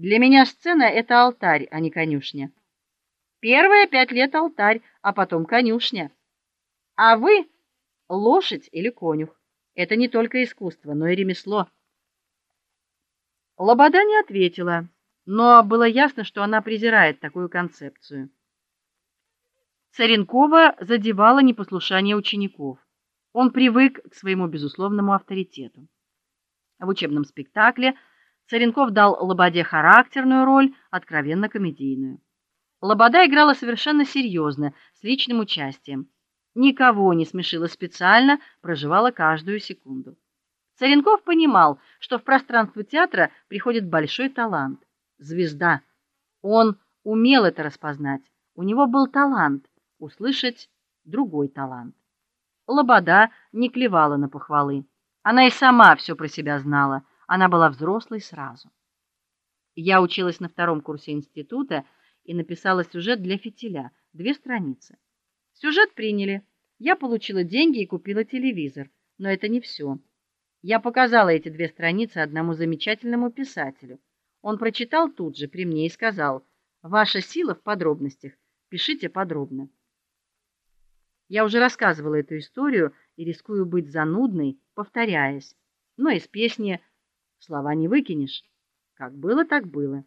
Для меня сцена это алтарь, а не конюшня. Первые пять лет алтарь, а потом конюшня. А вы лошадь или конюх. Это не только искусство, но и ремесло. Лобода не ответила, но было ясно, что она презирает такую концепцию. Царенкова задевала непослушание учеников. Он привык к своему безусловному авторитету. В учебном спектакле Царенков дал Лободе характерную роль, откровенно комедийную. Лобода играла совершенно серьезно, с личным участием. Никого не смешила специально, проживала каждую секунду. Царенков понимал, что в пространство театра приходит большой талант, звезда. Он умел это распознать. У него был талант услышать другой талант. Лобода не клевала на похвалы. Она и сама все про себя знала. Она была взрослой сразу. Я училась на втором курсе института и написала сюжет для фитиля, две страницы. Сюжет приняли. Я получила деньги и купила телевизор, но это не все. Я показала эти две страницы одному замечательному писателю. Он прочитал тут же при мне и сказал: "Ваша сила в подробностях. Пишите подробно". Я уже рассказывала эту историю и рискую быть занудной, повторяясь. Но из песни слова не выкинешь. Как было, так было.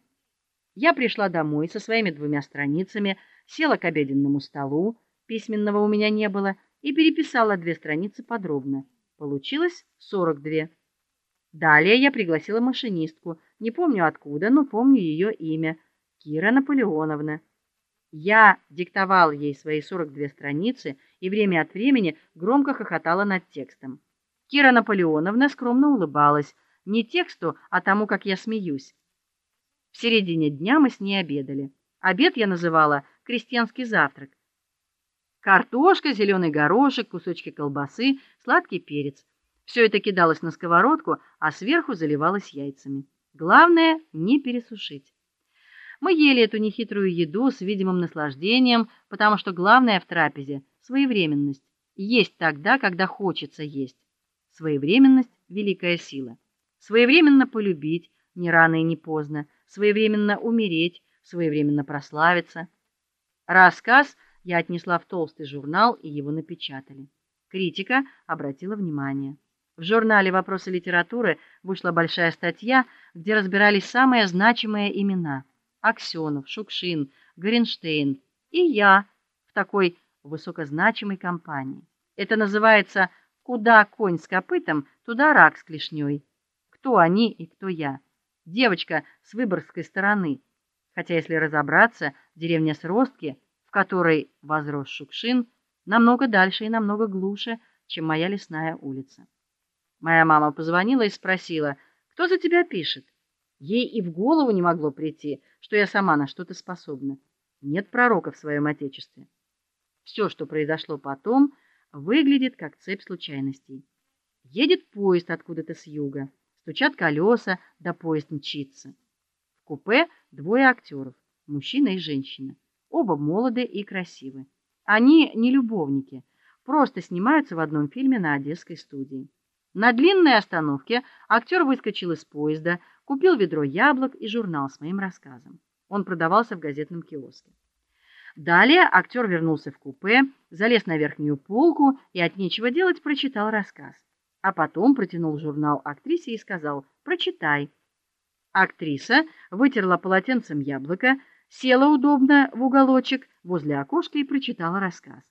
Я пришла домой со своими двумя страницами, села к обеденному столу, письменного у меня не было, и переписала две страницы подробно. Получилось 42. Далее я пригласила машинистку, не помню откуда, но помню ее имя Кира Наполеоновна. Я диктовал ей свои 42 страницы и время от времени громко хохотала над текстом. Кира Наполеоновна скромно улыбалась, не тексту, а тому, как я смеюсь. В середине дня мы с ней обедали. Обед я называла крестьянский завтрак. Картошка, зеленый горошек, кусочки колбасы, сладкий перец. Все это кидалось на сковородку, а сверху заливалось яйцами. Главное не пересушить. Мы ели эту нехитрую еду с видимым наслаждением, потому что главное в трапезе своевременность. Есть тогда, когда хочется есть. Своевременность великая сила. Своевременно полюбить, не рано и не поздно, своевременно умереть, своевременно прославиться. Рассказ я отнесла в толстый журнал, и его напечатали. Критика обратила внимание. В журнале Вопросы литературы вышла большая статья, где разбирались самые значимые имена: Аксёнов, Шукшин, Горенштейн и я в такой высокозначимой компании. Это называется куда конь с копытом, туда рак с клешней. Кто они и кто я? Девочка с выборгской стороны. Хотя если разобраться, деревня Сростки которой возрос Шукшин, намного дальше и намного глуше, чем моя лесная улица. Моя мама позвонила и спросила: "Кто за тебя пишет?" Ей и в голову не могло прийти, что я сама на что-то способна. Нет пророка в своем отечестве. Все, что произошло потом, выглядит как цепь случайностей. Едет поезд откуда-то с юга, стучат колеса, да поезд мчится. В купе двое актеров, мужчина и женщина. Оба молоды и красивы. Они не любовники, просто снимаются в одном фильме на одесской студии. На длинной остановке актер выскочил из поезда, купил ведро яблок и журнал с моим рассказом. Он продавался в газетном киоске. Далее актер вернулся в купе, залез на верхнюю полку и от нечего делать прочитал рассказ. А потом протянул журнал актрисе и сказал: "Прочитай". Актриса вытерла полотенцем яблоко, села удобно в уголочек возле окошка и прочитала рассказ.